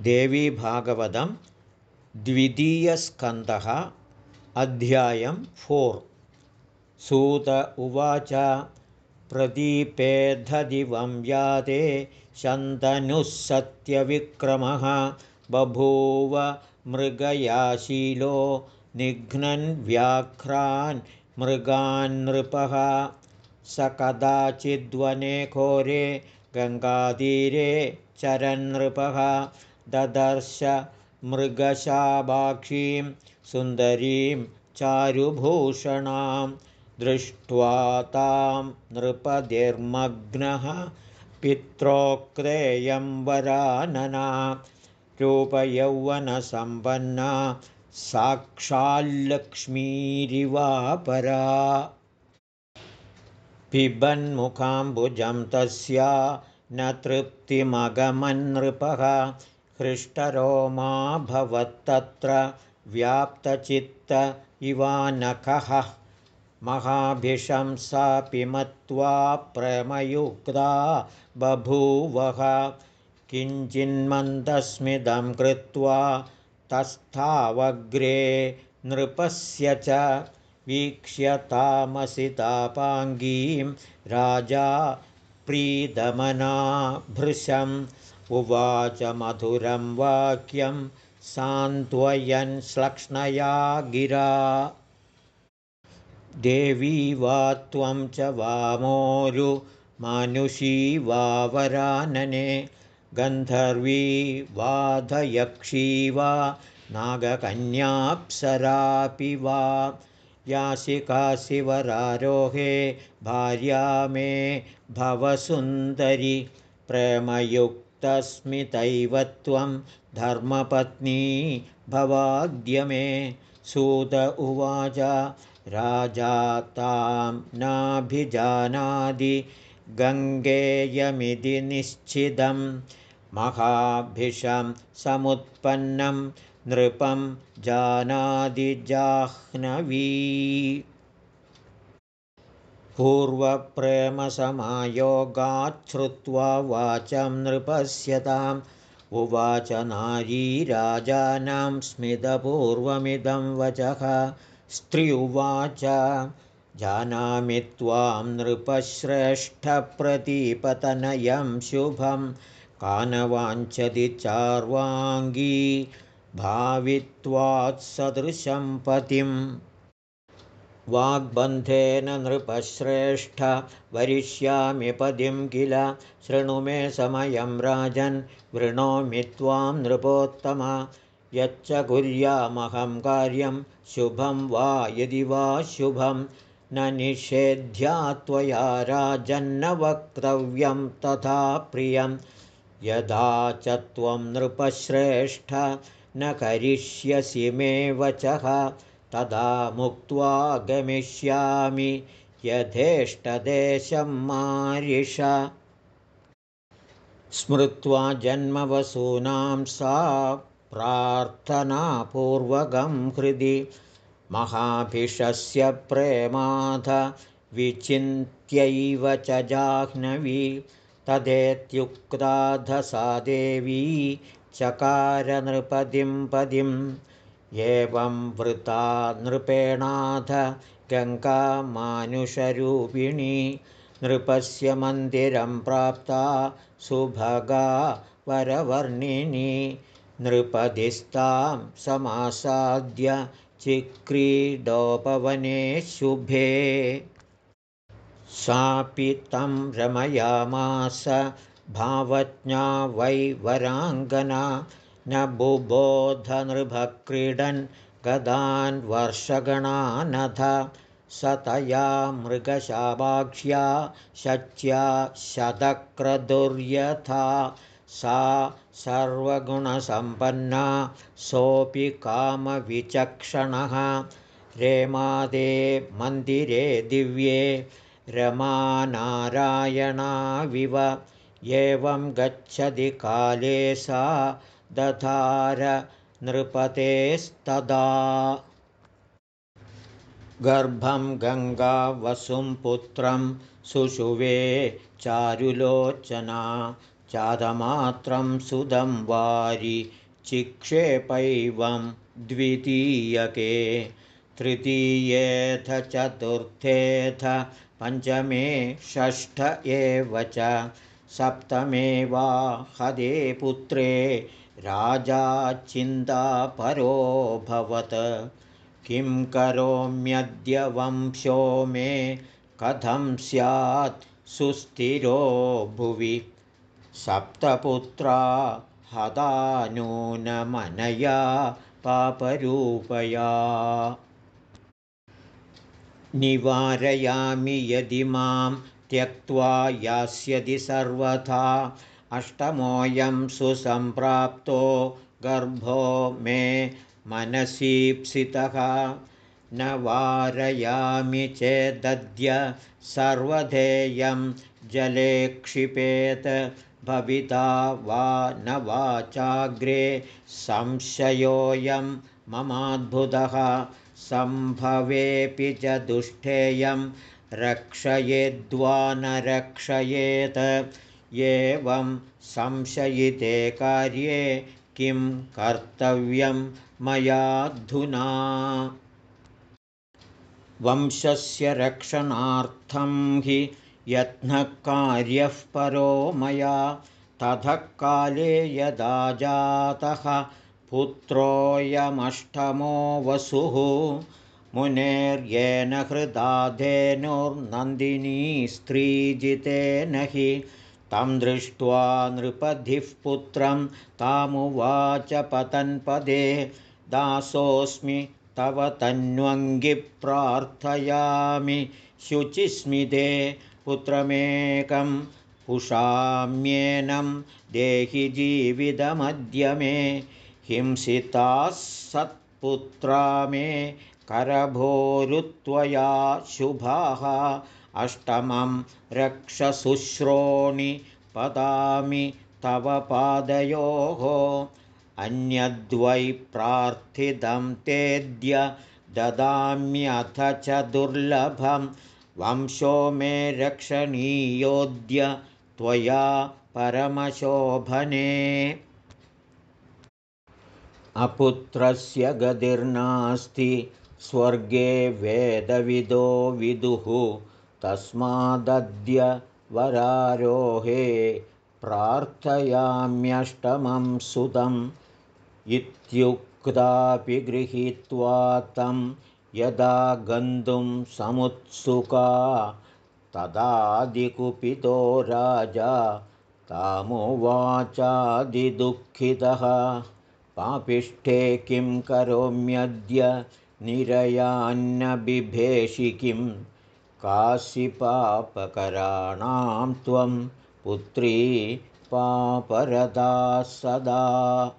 देवीभागवतं द्वितीयस्कन्धः अध्यायं फोर्। सूत उवाच प्रदीपेद्धदिवं यादे शन्तनुः सत्यविक्रमः बभूव मृगयाशीलो निघ्नन् व्याघ्रान् मृगान्नृपः। स कदाचिद्वने घोरे गङ्गातीरे चरन्नृपः ददर्श मृगशाभाक्षीं सुन्दरीं चारुभूषणां दृष्ट्वा तां नृपतिर्मग्नः पित्रोक्तेयं वरानना रूपयौवनसम्पन्ना साक्षाल्लक्ष्मीरिवापरा। पिबन्मुखाम्बुजं तस्या न तृप्तिमगमन्नृपः हृष्टरोमा भवत्तत्र व्याप्तचित्त इवानखः महाभिशंसापि मत्वा प्रेमयुक्ता बभूवः। किञ्चिन्मन्दस्मिदं कृत्वा तस्थावग्रे नृपस्य च वीक्ष्यतामसितापाङ्गीं राजा प्रीदमना भृशम् उवाच मधुरं वाक्यं सान्त्वयन् श्लक्ष्णया गिरा। देवी वा त्वं च वामोरुमानुषी वावरानने गन्धर्वी वाधयक्षी वा नागकन्याप्सरापि वा। यासिकाशिवरारोहे भार्या मे भवसुन्दरि प्रेमयुक्तस्मितैव त्वं धर्मपत्नी भवाद्य मे सूत उवाच राजा तां नाभिजानादि गङ्गेयमिति निश्चितं महाभिषं समुत्पन्नं नृपं जानादिजाह्नवी पूर्वप्रेमसमायोगाच्छ्रुत्वा वाचं नृपस्यताम्। उवाच नारी राजानां स्मितपूर्वमिदं वचः। स्त्री उवाच जानामि त्वां नृपश्रेष्ठप्रतिपतनयं शुभं। कानवाञ्छति चार्वाङ्गी भावित्वात्सदृशं पतिम् वाग्बन्धेन नृपश्रेष्ठ वरिष्यामि पदिं किल शृणु मे समयं राजन् वृणोमि त्वां नृपोत्तम यच्च कुर्यामहं कार्यं शुभं वा यदि वा शुभं न निषेध्या त्वया राजन्न वक्तव्यं तथा प्रियं यदा च त्वं नृपश्रेष्ठ न करिष्यसि मे वचः तदा मुक्त्वा गमिष्यामि यथेष्टदेशं मारिष। स्मृत्वा जन्मवसूनां सा प्रार्थनापूर्वकं हृदि महाभिषस्य प्रेमाथ विचिन्त्यैव च जाह्नवी तदेत्युक्ताधसा देवी चकारनृपदिं पदिम् एवं वृता नृपेणाथ गङ्गामानुषरूपिणी नृपस्य मन्दिरं प्राप्ता सुभगा वरवर्णिनी नृपदिस्तां समासाद्य चिक्रीडोपवने शुभे। सापि तं रमयामास भावज्ञा वै वराङ्गना न बुबोधनृभक्रीडन् गदान् वर्षगणानथ स तया मृगशाभाक्ष्या शच्या शतक्रदुर्यथा सा सर्वगुणसम्पन्ना सोऽपि कामविचक्षणः रेमादे मन्दिरे दिव्ये रमानारायणाविव एवं गच्छति काले सा दधार नृपतेस्तदा। गर्भं गङ्गावसुं पुत्रं सुषुवे चारुलोचना चादमात्रं सुदं वारि चिक्षेपैवं द्वितीयके तृतीयेऽथ चतुर्थेऽथ पञ्चमे षष्ठ एव च सप्तमे वा हदे पुत्रे राजा चिन्तापरोऽभवत् किं करोम्यद्य वंशो मे? कथं स्यात्? सुस्थिरो भुवि। सप्तपुत्रा हदा नूनमनया पापरूपया। निवारयामि यदि मां त्यक्त्वा यास्यति सर्वथा अष्टमोऽयं सुसम्प्राप्तो गर्भो मे मनसीप्सितः। न वारयामि चेदद्य सर्वधेयं जले क्षिपेत् भविता वा न वाचाग्रे संशयोऽयं ममाद्भुतः। सम्भवेऽपि च दुष्टेयं रक्षयेद्वा न रक्षयेत् एवं संशयिते कार्ये किं कर्तव्यं मयाधुना वंशस्य रक्षणार्थं हि यत्नः कार्यः परो मया। ततः काले यदा जातः पुत्रोऽयमष्टमो वसुः मुनेर्येन हृदाधेनुर्नन्दिनी स्त्रीजितेन हि तं दृष्ट्वा नृपधिः पुत्रं तामुवाच पतन्पदे। दासोऽस्मि तव तन्वङ्गिप्रार्थयामि। शुचिस्मिते पुत्रमेकं पुषाम्येनं देहि जीवितमद्य मे हिंसिताः सत्पुत्रा मे करभोरुत्वया शुभाः अष्टमं रक्षशुश्रोणि पदामि तव पादयोः। अन्यद्वै प्रार्थितं तेद्य ददाम्यथ च दुर्लभं। वंशो मे रक्षणीयोऽद्य त्वया परमशोभने। अपुत्रस्य गतिर्नास्ति स्वर्गे वेदविदो विदुः तस्मादद्य वरारोहे प्रार्थयाम्यष्टमं सुतम् इत्युक्तापि गृहीत्वा तं यदा गन्तुं समुत्सुका तदादिकुपितो राजा तामुवाचादिदुःखितः। पापिष्ठे किं करोम्यद्य निरयान्न बिभेषि किं कासि पापकराणां त्वं पुत्री पापरदा सदा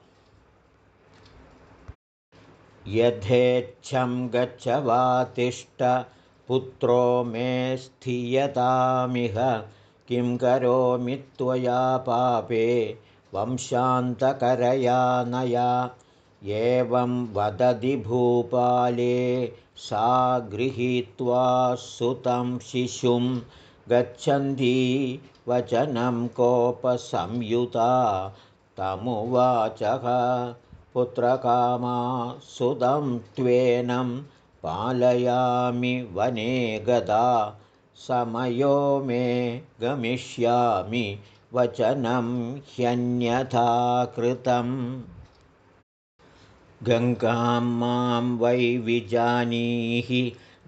यथेच्छं गच्छ वा तिष्ठ पुत्रो मे स्थीयतामिह। किं करोमि त्वया पापे? वंशान्तकरया नया एवं वदति भूपाले सा गृहीत्वा सुतं शिशुं गच्छन्ती वचनं कोपसंयुता। तमुवाचः पुत्रकामा सुदं त्वेनं पालयामि वने गदा। समयो मे गमिष्यामि वचनं ह्यन्यथा कृतम् गङ्गां मां वै विजानीहि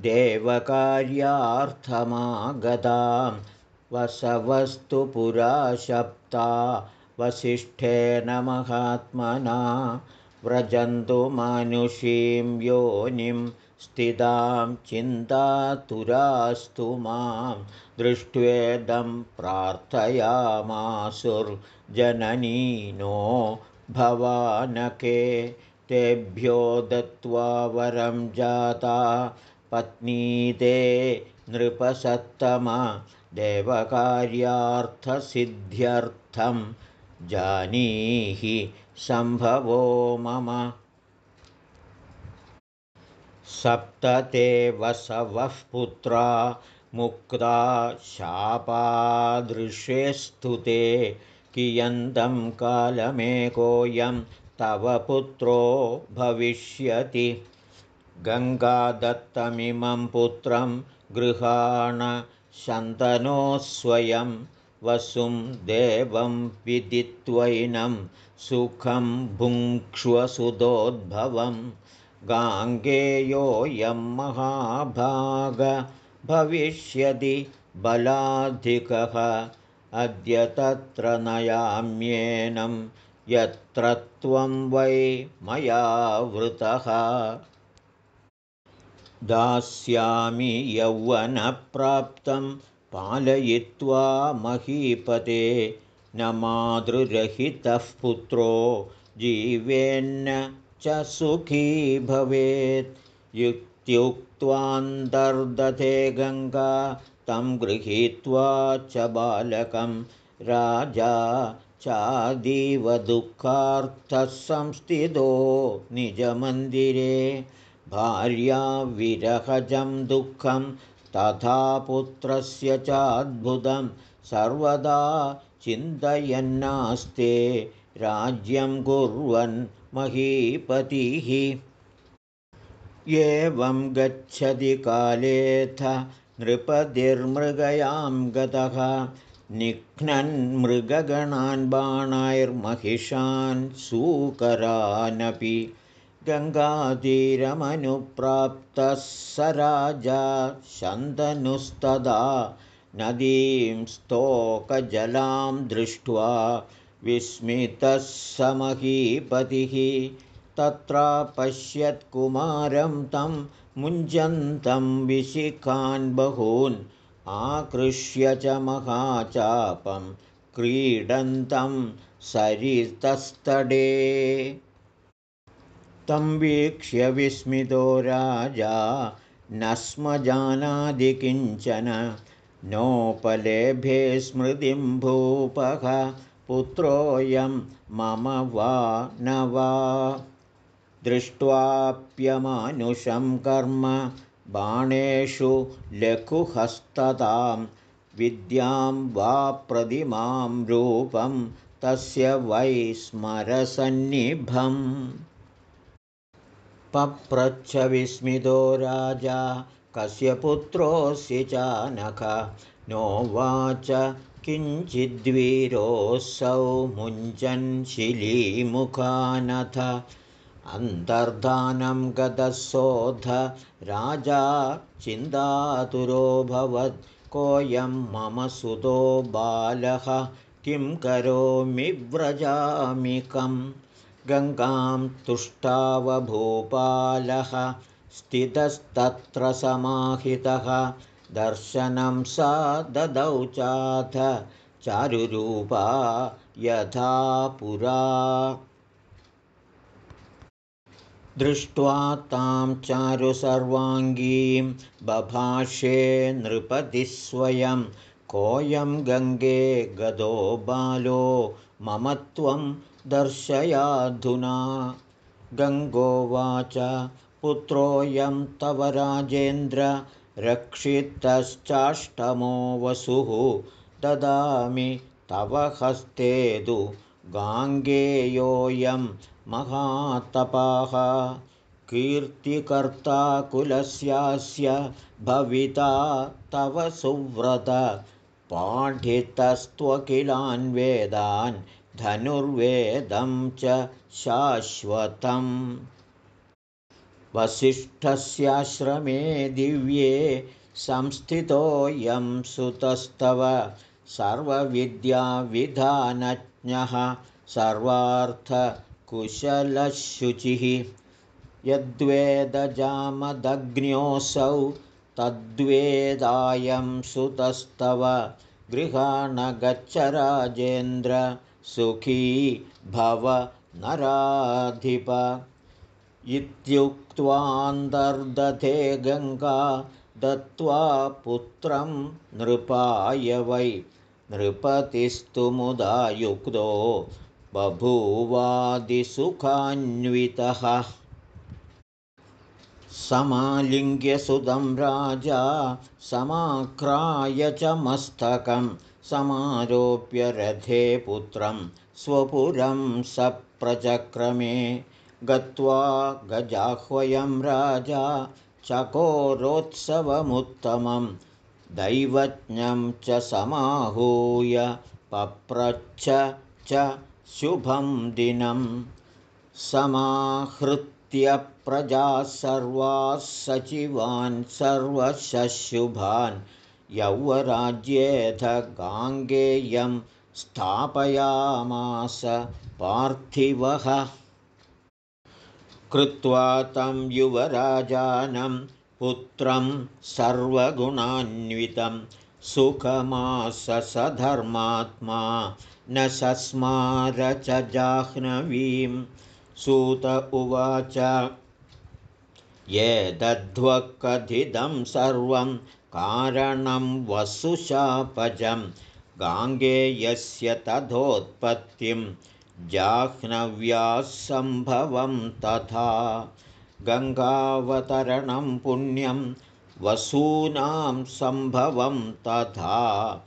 देवकार्यार्थमागतां वसवस्तु पुरा शप्ता वसिष्ठेन महात्मना व्रजन्तु मानुषीं योनिं स्थितां चिन्तातुरास्तु मां दृष्ट्वेदं प्रार्थयामासुर्जननी नो भवानके तेभ्यो दत्त्वा वरं जाता। पत्नीते नृपसत्तम। देवकार्यार्थसिद्ध्यर्थं जानीहि सम्भवो मम। सप्त ते वसवः पुत्रा। मुक्ता शापादृशे स्तुते कियन्तं कालमेकोऽयं तव पुत्रो भविष्यति। गङ्गादत्तमिमं पुत्रं गृहाण शन्तनोस्वयं वसुं देवं विदित्वैनं सुखं भुङ्क्ष्वसुदोद्भवं। गाङ्गेयोऽयं महाभाग भविष्यति बलाधिकः अद्य तत्र नयाम्येनं यत्र त्वं वै मया वृतः। दास्यामि यौवनप्राप्तं पालयित्वा महीपते न मातृरहितः पुत्रो जीवेन्न च सुखी भवेत्। युक्त्युक्त्वान्तर्दधे गङ्गा तं गृहीत्वा च बालकं राजा चादीव दुःखार्थः संस्थितो निजमन्दिरे भार्याविरहजं दुःखं तथा पुत्रस्य चाद्भुतं सर्वदा चिन्तयन्नास्ते राज्यं कुर्वन् महीपतिः। एवं गच्छति कालेऽथ नृपतिर्मृगयां गतः निघ्नन्मृगगणान् बाणैर्महिषान् सूकरानपि गङ्गातीरमनुप्राप्तः स राजा शन्तनुस्तदा नदीं स्तोकजलां दृष्ट्वा विस्मितः समहीपतिः तत्र पश्यत्कुमारं तं मुञ्जन्तं विशिखान् बहून् आकृष्य च महाचापं क्रीडन्तं सरितस्तडे। तं वीक्ष्य विस्मितो राजा न स्म जानादि किञ्चन नोपलेभे स्मृतिं भूपः पुत्रोऽयं मम वा न वा। दृष्ट्वाप्यमानुषं कर्म बाणेषु लघुहस्ततां विद्यां वा प्रतिमां रूपं तस्य वै स्मरसन्निभम्। पप्रच्छ विस्मितो राजा कस्य पुत्रोऽसि चानख? नोवाच किञ्चिद्वीरोऽसौ मुञ्चन् शिलीमुखानथ अन्तर्धानं गतसोऽध राजा चिन्तातुरोऽभवत्। कोऽयं मम सुतो बालः? किं करोमि व्रजामि कम् गङ्गां तुष्टावभूपालः स्थितस्तत्र समाहितः। दर्शनं सा ददौ चाथ चारुरूपा यथा पुरा दृष्ट्वा तां चारु सर्वाङ्गीं बभाषे नृपतिस्वयं कोऽयं गङ्गे गदो बालो मम त्वं दर्शयाधुना। गङ्गोवाच पुत्रोऽयं तव राजेन्द्र रक्षितश्चाष्टमो वसुः। ददामि तव हस्तेदु गाङ्गेयोऽयं महातपाः। कीर्तिकर्ता कुलस्यास्य भविता तव सुव्रत। पाठितस्त्वखिलान् वेदान् धनुर्वेदं च शाश्वतम्। वसिष्ठस्याश्रमे दिव्ये संस्थितोऽयं सुतस्तव। सर्वविद्याविधानज्ञः सर्वार्थकुशलशुचिः यद्वेदजामदग्न्योऽसौ तद्वेदायं सुतस्तव। गृहाण गच्छ राजेन्द्र सुखी भव नराधिप। इत्युक्त्वान्तर्दधे गङ्गा दत्त्वा पुत्रं नृपाय वै। नृपतिस्तु मुदा युक्तो बभूवादिसुखान्वितः। समालिङ्ग्यसुतं राजा समाक्राय च मस्तकं समारोप्य रथे पुत्रं स्वपुरं सप्रचक्रमे। गत्वा गजाह्वयं राजा चकोरोत्सवमुत्तमं दैवज्ञं च समाहूय पप्रच्छ च शुभं दिनं समाहृत्य प्रजाः सर्वाः सचिवान् सर्वशुभान् यौवराज्येऽथ गाङ्गेयं स्थापयामास पार्थिवः। कृत्वा तं युवराजानं पुत्रं सर्वगुणान्वितं सुखमास स धर्मात्मा न सस्मार च जाह्नवीं सूत उवाच। ये दध्वकथितं सर्वं कारणं वसुशापजं। गाङ्गेयस्य तथोत्पत्तिं जाह्नव्यासम्भवं तथा गङ्गावतरणं पुण्यं वसूनां सम्भवं तथा।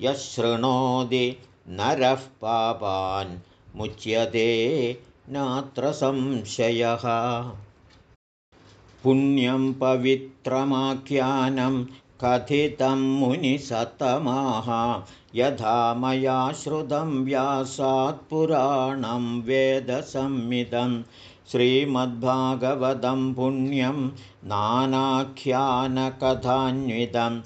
यशृणोति नरः पापान् मुच्यते नात्र संशयः। पुण्यं पवित्रमाख्यानं कथितं मुनिसतमाः। यथा मया श्रुतं व्यासात्पुराणं वेदसंमितं श्रीमद्भागवतं पुण्यं नानाख्यानकथान्वितं।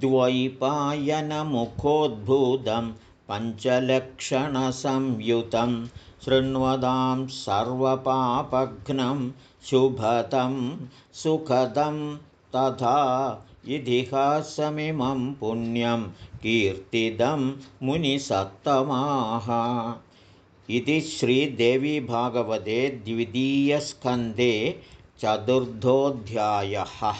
द्वैपायनमुखोद्भूतं पञ्चलक्षणसंयुतं शृण्वतां सर्वपापघ्नं शुभतं सुखदं तथा इतिहासमिमं पुण्यं कीर्तिदं मुनिसत्तमाः। इति श्रीदेवी भागवते द्वितीयस्कन्धे चतुर्थोऽध्यायः